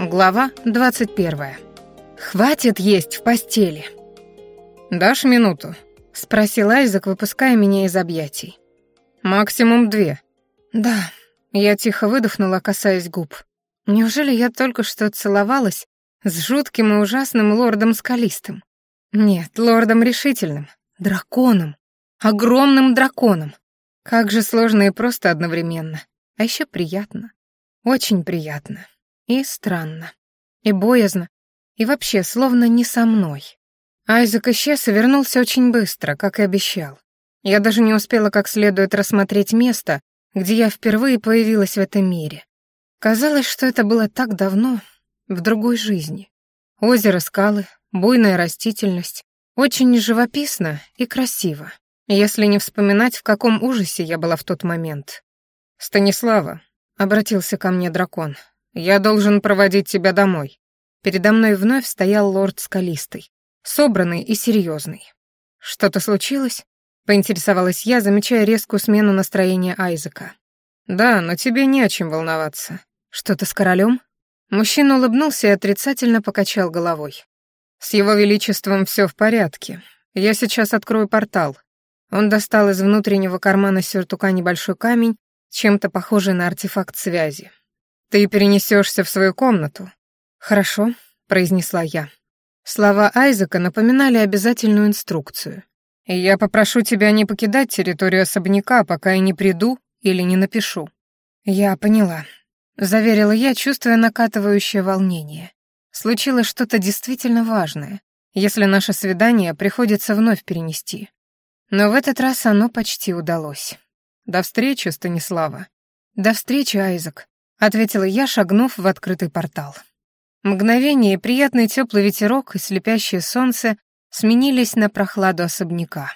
Глава 21. Хватит есть в постели. «Дашь минуту?» — спросил Айзек, выпуская меня из объятий. «Максимум две». «Да». Я тихо выдохнула, касаясь губ. Неужели я только что целовалась с жутким и ужасным лордом Скалистым? Нет, лордом Решительным. Драконом. Огромным драконом. Как же сложно и просто одновременно. А еще приятно. Очень приятно. И странно. И боязно. И вообще, словно не со мной. Айзек исчез и вернулся очень быстро, как и обещал. Я даже не успела как следует рассмотреть место, где я впервые появилась в этом мире. Казалось, что это было так давно, в другой жизни. Озеро, скалы, буйная растительность. Очень живописно и красиво, если не вспоминать, в каком ужасе я была в тот момент. «Станислава», — обратился ко мне дракон, — «я должен проводить тебя домой». Передо мной вновь стоял лорд Скалистый, собранный и серьезный. «Что-то случилось?» — поинтересовалась я, замечая резкую смену настроения Айзека. «Да, но тебе не о чем волноваться». «Что-то с королем?» Мужчина улыбнулся и отрицательно покачал головой. «С его величеством все в порядке. Я сейчас открою портал». Он достал из внутреннего кармана сюртука небольшой камень, чем-то похожий на артефакт связи. «Ты перенесешься в свою комнату». «Хорошо», — произнесла я. Слова Айзека напоминали обязательную инструкцию. «И я попрошу тебя не покидать территорию особняка, пока я не приду или не напишу». «Я поняла», — заверила я, чувствуя накатывающее волнение. Случилось что-то действительно важное, если наше свидание приходится вновь перенести. Но в этот раз оно почти удалось. «До встречи, Станислава». «До встречи, Айзек», — ответила я, шагнув в открытый портал. Мгновение приятный теплый ветерок и слепящее солнце сменились на прохладу особняка.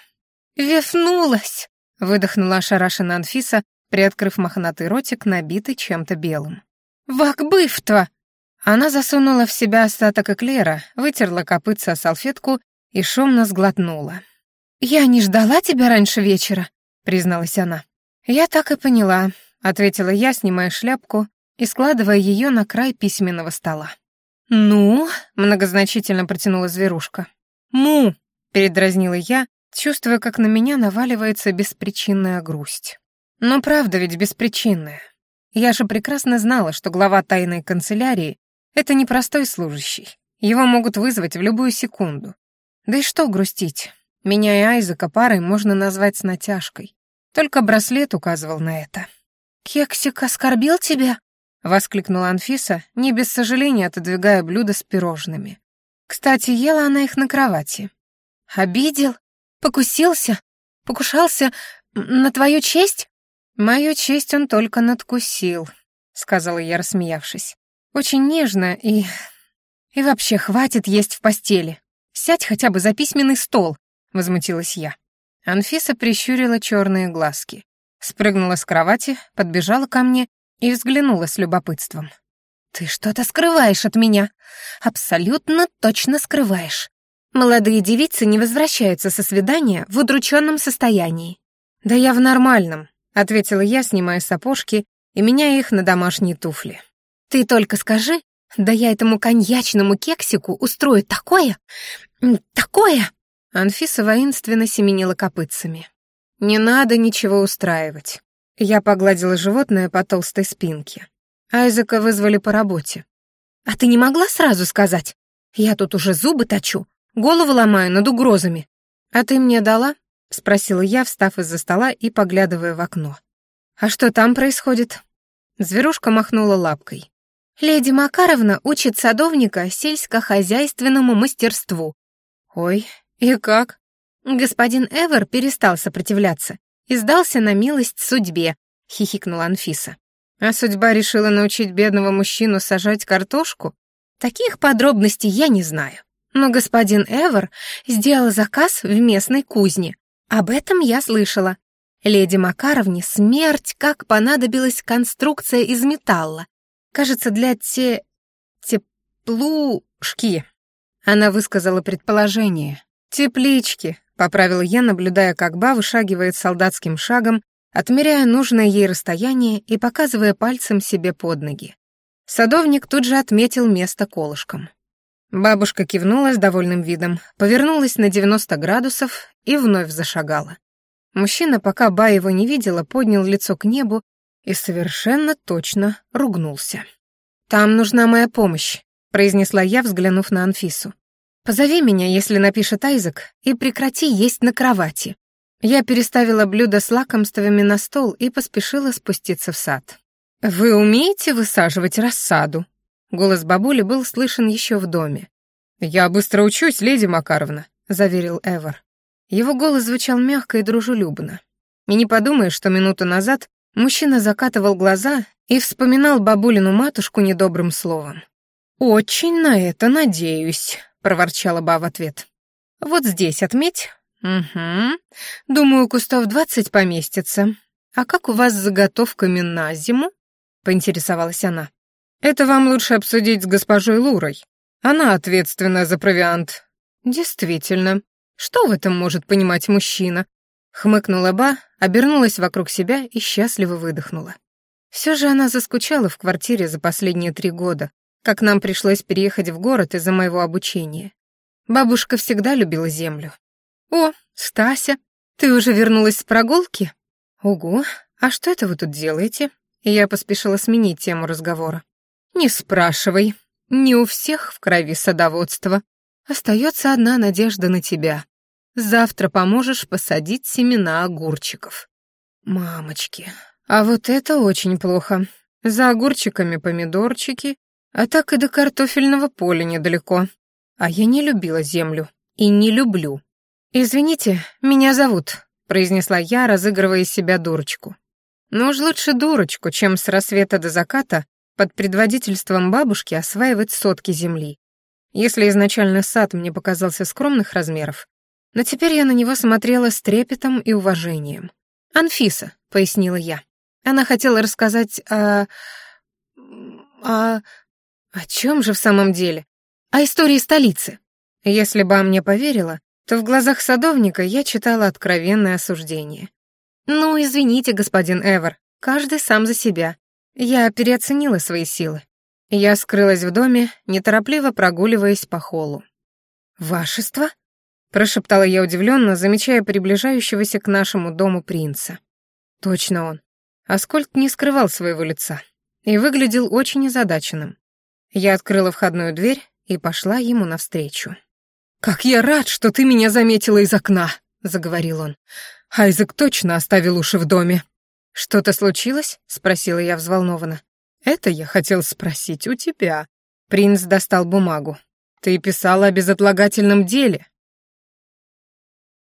«Вефнулась!» — выдохнула ошарашенная Анфиса, приоткрыв мохнатый ротик, набитый чем-то белым. «Вакбыфтва!» Она засунула в себя остаток эклера, вытерла копытца о салфетку и шумно сглотнула. «Я не ждала тебя раньше вечера», — призналась она. «Я так и поняла», — ответила я, снимая шляпку и складывая ее на край письменного стола. «Ну?» — многозначительно протянула зверушка. «Му!» — передразнила я, чувствуя, как на меня наваливается беспричинная грусть. Но правда ведь беспричинная. Я же прекрасно знала, что глава тайной канцелярии — это не простой служащий. Его могут вызвать в любую секунду. Да и что грустить? Меня и Айзека парой можно назвать с натяжкой. Только браслет указывал на это. «Кексик оскорбил тебя?» — воскликнула Анфиса, не без сожаления отодвигая блюдо с пирожными. Кстати, ела она их на кровати. «Обидел? Покусился? Покушался на твою честь?» «Мою честь он только надкусил», — сказала я, рассмеявшись. «Очень нежно и... и вообще хватит есть в постели. Сядь хотя бы за письменный стол», — возмутилась я. Анфиса прищурила черные глазки, спрыгнула с кровати, подбежала ко мне и взглянула с любопытством. «Ты что-то скрываешь от меня. Абсолютно точно скрываешь. Молодые девицы не возвращаются со свидания в удрученном состоянии». «Да я в нормальном», — ответила я, снимая сапожки и меняя их на домашние туфли. «Ты только скажи, да я этому коньячному кексику устрою такое, такое!» Анфиса воинственно семенила копытцами. «Не надо ничего устраивать». Я погладила животное по толстой спинке. Айзека вызвали по работе. «А ты не могла сразу сказать? Я тут уже зубы точу, голову ломаю над угрозами. А ты мне дала?» — спросила я, встав из-за стола и поглядывая в окно. «А что там происходит?» Зверушка махнула лапкой. «Леди Макаровна учит садовника сельскохозяйственному мастерству». «Ой, и как?» «Господин Эвер перестал сопротивляться и сдался на милость судьбе», — хихикнула Анфиса. А судьба решила научить бедного мужчину сажать картошку? Таких подробностей я не знаю. Но господин Эвер сделал заказ в местной кузне. Об этом я слышала. Леди Макаровне смерть, как понадобилась конструкция из металла. Кажется, для те... теплушки. Она высказала предположение. «Теплички», — поправил я, наблюдая, как Ба вышагивает солдатским шагом отмеряя нужное ей расстояние и показывая пальцем себе под ноги. Садовник тут же отметил место колышком. Бабушка кивнула с довольным видом, повернулась на 90 градусов и вновь зашагала. Мужчина, пока Ба его не видела, поднял лицо к небу и совершенно точно ругнулся. «Там нужна моя помощь», — произнесла я, взглянув на Анфису. «Позови меня, если напишет Айзек, и прекрати есть на кровати». Я переставила блюдо с лакомствами на стол и поспешила спуститься в сад. «Вы умеете высаживать рассаду?» Голос бабули был слышен еще в доме. «Я быстро учусь, леди Макаровна», — заверил Эвер. Его голос звучал мягко и дружелюбно. И не подумай, что минуту назад мужчина закатывал глаза и вспоминал бабулину матушку недобрым словом. «Очень на это надеюсь», — проворчала Ба в ответ. «Вот здесь отметь». «Угу. Думаю, кустов двадцать поместится. А как у вас с заготовками на зиму?» — поинтересовалась она. «Это вам лучше обсудить с госпожой Лурой. Она ответственна за провиант». «Действительно. Что в этом может понимать мужчина?» Хмыкнула Ба, обернулась вокруг себя и счастливо выдохнула. Все же она заскучала в квартире за последние три года, как нам пришлось переехать в город из-за моего обучения. Бабушка всегда любила землю. «О, Стася, ты уже вернулась с прогулки?» «Ого, а что это вы тут делаете?» я поспешила сменить тему разговора. «Не спрашивай. Не у всех в крови садоводство. Остается одна надежда на тебя. Завтра поможешь посадить семена огурчиков». «Мамочки, а вот это очень плохо. За огурчиками помидорчики, а так и до картофельного поля недалеко. А я не любила землю. И не люблю. «Извините, меня зовут», — произнесла я, разыгрывая из себя дурочку. Но уж лучше дурочку, чем с рассвета до заката под предводительством бабушки осваивать сотки земли. Если изначально сад мне показался скромных размеров, но теперь я на него смотрела с трепетом и уважением. «Анфиса», — пояснила я. Она хотела рассказать о... о... О чем же в самом деле? О истории столицы. Если бы мне поверила, то в глазах садовника я читала откровенное осуждение. «Ну, извините, господин Эвер, каждый сам за себя. Я переоценила свои силы. Я скрылась в доме, неторопливо прогуливаясь по холлу. «Вашество?» — прошептала я удивленно, замечая приближающегося к нашему дому принца. Точно он. Аскольд не скрывал своего лица и выглядел очень озадаченным. Я открыла входную дверь и пошла ему навстречу. «Как я рад, что ты меня заметила из окна!» — заговорил он. «Айзек точно оставил уши в доме». «Что-то случилось?» — спросила я взволнованно. «Это я хотел спросить у тебя». Принц достал бумагу. «Ты писала о безотлагательном деле,